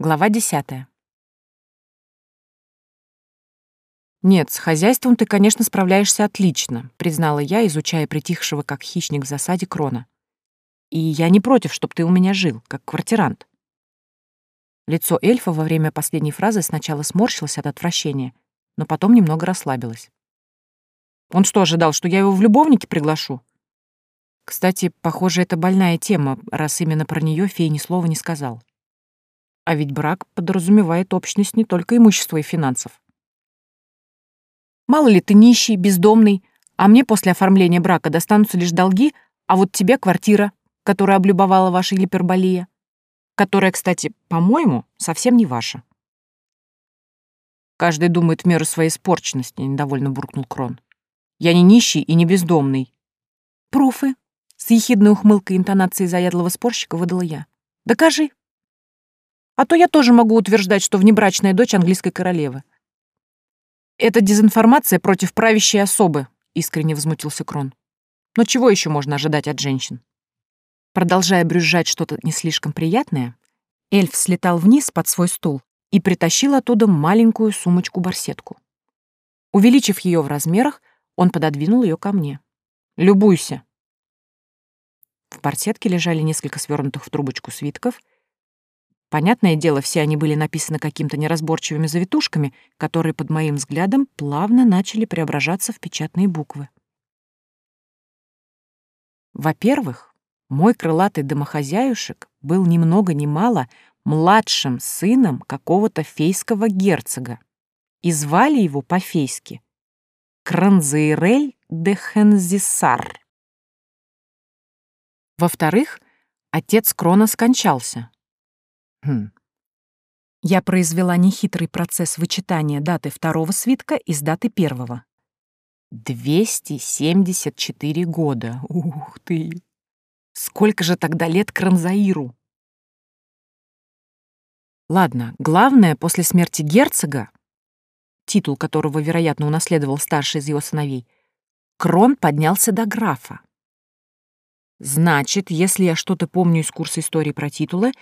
Глава десятая. «Нет, с хозяйством ты, конечно, справляешься отлично», признала я, изучая притихшего, как хищник в засаде, крона. «И я не против, чтобы ты у меня жил, как квартирант». Лицо эльфа во время последней фразы сначала сморщилось от отвращения, но потом немного расслабилось. «Он что, ожидал, что я его в любовники приглашу?» Кстати, похоже, это больная тема, раз именно про нее фей ни слова не сказал. А ведь брак подразумевает общность не только имущества и финансов. Мало ли ты нищий, бездомный, а мне после оформления брака достанутся лишь долги, а вот тебе квартира, которая облюбовала ваша гиперболия, которая, кстати, по-моему, совсем не ваша. Каждый думает в меру своей испорченности, недовольно буркнул Крон. Я не нищий и не бездомный. Пруфы, с ехидной ухмылкой и интонацией заядлого спорщика выдала я. Докажи. А то я тоже могу утверждать, что внебрачная дочь английской королевы. «Это дезинформация против правящей особы», — искренне возмутился Крон. «Но чего еще можно ожидать от женщин?» Продолжая брюзжать что-то не слишком приятное, эльф слетал вниз под свой стул и притащил оттуда маленькую сумочку-барсетку. Увеличив ее в размерах, он пододвинул ее ко мне. «Любуйся!» В барсетке лежали несколько свернутых в трубочку свитков — Понятное дело, все они были написаны какими-то неразборчивыми завитушками, которые под моим взглядом плавно начали преображаться в печатные буквы. Во-первых, мой крылатый домохозяюшек был ни много ни мало младшим сыном какого-то фейского герцога, и звали его по-фейски Кранзейрель де Хензисар. Во-вторых, отец Крона скончался, Хм. Я произвела нехитрый процесс вычитания даты второго свитка из даты первого. 274 года. Ух ты! Сколько же тогда лет Кранзаиру? Ладно, главное, после смерти герцога, титул которого, вероятно, унаследовал старший из его сыновей, Крон поднялся до графа. Значит, если я что-то помню из курса истории про титулы,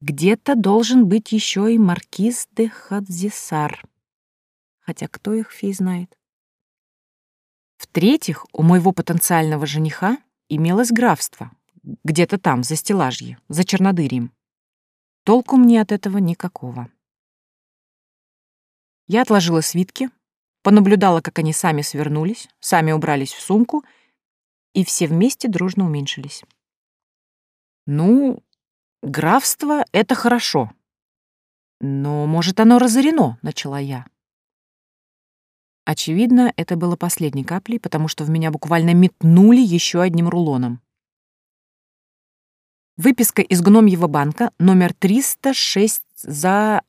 где-то должен быть еще и маркиз де Хадзисар. Хотя кто их фей знает? В-третьих, у моего потенциального жениха имелось графство, где-то там, за стеллажье, за Чернодырьем. Толку мне от этого никакого. Я отложила свитки, понаблюдала, как они сами свернулись, сами убрались в сумку, и все вместе дружно уменьшились. Ну, Графство — это хорошо. Но, может, оно разорено, — начала я. Очевидно, это было последней каплей, потому что в меня буквально метнули еще одним рулоном. Выписка из гномьего банка, номер 306 за...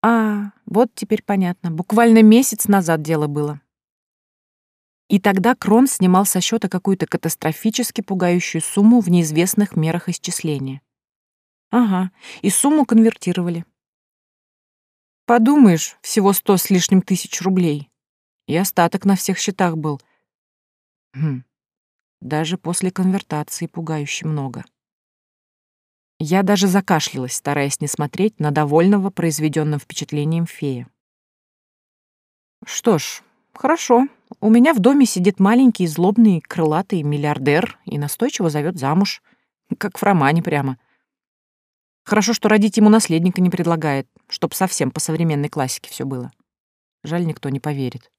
А, вот теперь понятно. Буквально месяц назад дело было. И тогда Крон снимал со счета какую-то катастрофически пугающую сумму в неизвестных мерах исчисления. Ага, и сумму конвертировали. Подумаешь, всего сто с лишним тысяч рублей. И остаток на всех счетах был. Хм, даже после конвертации пугающе много. Я даже закашлялась, стараясь не смотреть на довольного произведенным впечатлением фея. Что ж, хорошо. У меня в доме сидит маленький, злобный, крылатый миллиардер и настойчиво зовет замуж. Как в романе прямо. Хорошо, что родить ему наследника не предлагает, чтоб совсем по современной классике все было. Жаль, никто не поверит.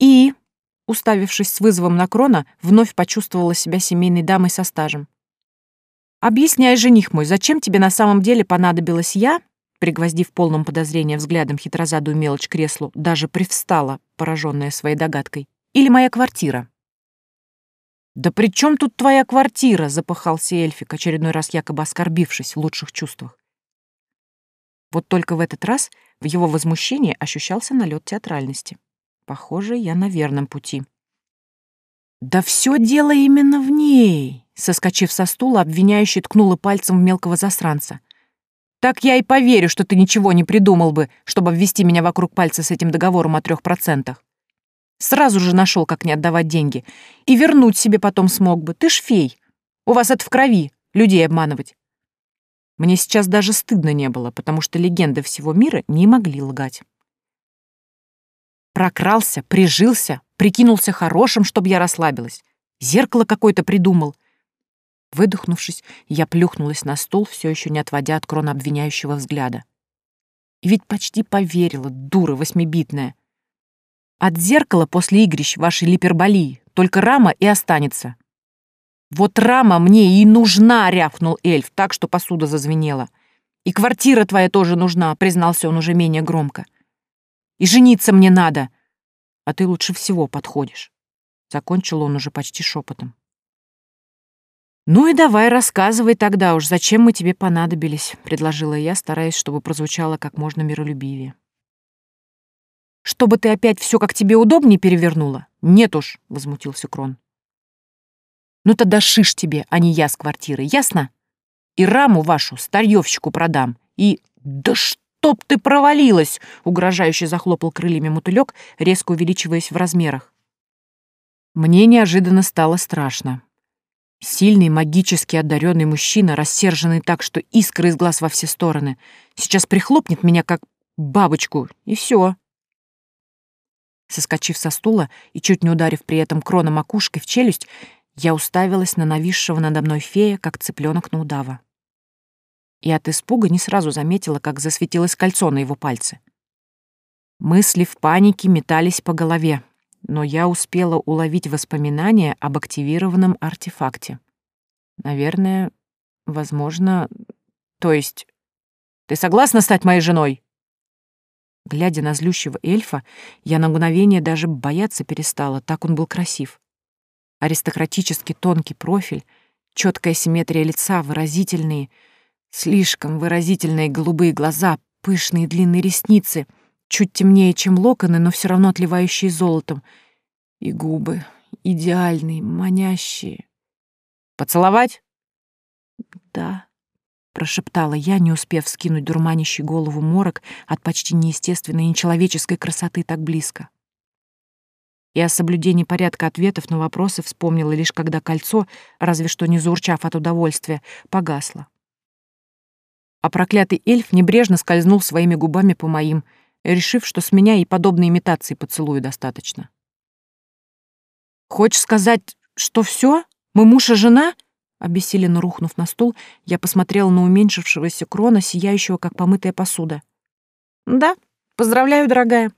И, уставившись с вызовом на Крона, вновь почувствовала себя семейной дамой со стажем. «Объясняй, жених мой, зачем тебе на самом деле понадобилась я?» Пригвоздив полным подозрением взглядом хитрозадую мелочь креслу, даже привстала, пораженная своей догадкой. «Или моя квартира?» «Да при чем тут твоя квартира?» — запыхался эльфик, очередной раз якобы оскорбившись в лучших чувствах. Вот только в этот раз в его возмущении ощущался налет театральности. Похоже, я на верном пути. «Да все дело именно в ней!» Соскочив со стула, обвиняющий ткнула пальцем в мелкого засранца. «Так я и поверю, что ты ничего не придумал бы, чтобы обвести меня вокруг пальца с этим договором о трех процентах. Сразу же нашел, как не отдавать деньги. И вернуть себе потом смог бы. Ты ж фей. У вас это в крови, людей обманывать. Мне сейчас даже стыдно не было, потому что легенды всего мира не могли лгать. Прокрался, прижился, прикинулся хорошим, чтобы я расслабилась. Зеркало какое-то придумал. Выдохнувшись, я плюхнулась на стул, все еще не отводя от крона обвиняющего взгляда. И ведь почти поверила, дура восьмибитная. От зеркала после игрищ вашей липерболии только рама и останется. Вот рама мне и нужна, рявкнул эльф, так что посуда зазвенела. И квартира твоя тоже нужна, признался он уже менее громко. И жениться мне надо. А ты лучше всего подходишь. Закончил он уже почти шепотом. «Ну и давай рассказывай тогда уж, зачем мы тебе понадобились», — предложила я, стараясь, чтобы прозвучало как можно миролюбивее. «Чтобы ты опять все как тебе удобнее перевернула? Нет уж», — возмутился Крон. «Ну тогда шиш тебе, а не я с квартиры, ясно? И раму вашу старьевщику продам, и... Да чтоб ты провалилась!» — угрожающе захлопал крыльями мотылек, резко увеличиваясь в размерах. Мне неожиданно стало страшно. Сильный, магически одаренный мужчина, рассерженный так, что искры из глаз во все стороны, сейчас прихлопнет меня, как бабочку, и все. Соскочив со стула и чуть не ударив при этом крона макушкой в челюсть, я уставилась на нависшего надо мной фея, как цыпленок на удава. И от испуга не сразу заметила, как засветилось кольцо на его пальце. Мысли в панике метались по голове, но я успела уловить воспоминания об активированном артефакте. Наверное, возможно... То есть... Ты согласна стать моей женой? Глядя на злющего эльфа, я на мгновение даже бояться перестала, так он был красив. Аристократически тонкий профиль, четкая симметрия лица, выразительные, слишком выразительные голубые глаза, пышные длинные ресницы — чуть темнее, чем локоны, но все равно отливающие золотом. И губы идеальные, манящие. «Поцеловать?» «Да», — прошептала я, не успев скинуть дурманящий голову морок от почти неестественной и нечеловеческой красоты так близко. И о соблюдении порядка ответов на вопросы вспомнила лишь когда кольцо, разве что не заурчав от удовольствия, погасло. А проклятый эльф небрежно скользнул своими губами по моим, решив, что с меня и подобной имитации поцелуя достаточно. «Хочешь сказать, что все? Мы муж и жена?» Обессиленно рухнув на стул, я посмотрела на уменьшившегося крона, сияющего, как помытая посуда. «Да, поздравляю, дорогая.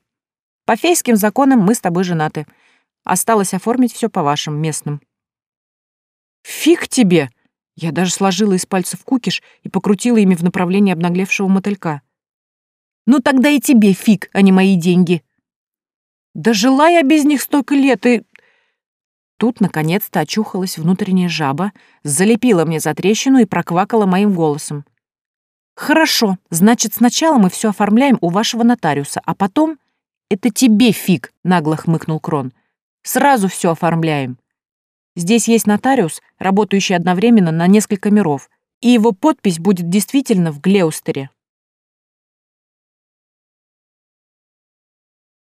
По фейским законам мы с тобой женаты. Осталось оформить все по вашим местным». «Фиг тебе!» Я даже сложила из пальцев кукиш и покрутила ими в направлении обнаглевшего мотылька. Ну тогда и тебе фиг, а не мои деньги. Да жила я без них столько лет и... Тут, наконец-то, очухалась внутренняя жаба, залепила мне за трещину и проквакала моим голосом. «Хорошо, значит, сначала мы все оформляем у вашего нотариуса, а потом...» «Это тебе фиг», — нагло хмыкнул Крон. «Сразу все оформляем. Здесь есть нотариус, работающий одновременно на несколько миров, и его подпись будет действительно в Глеустере».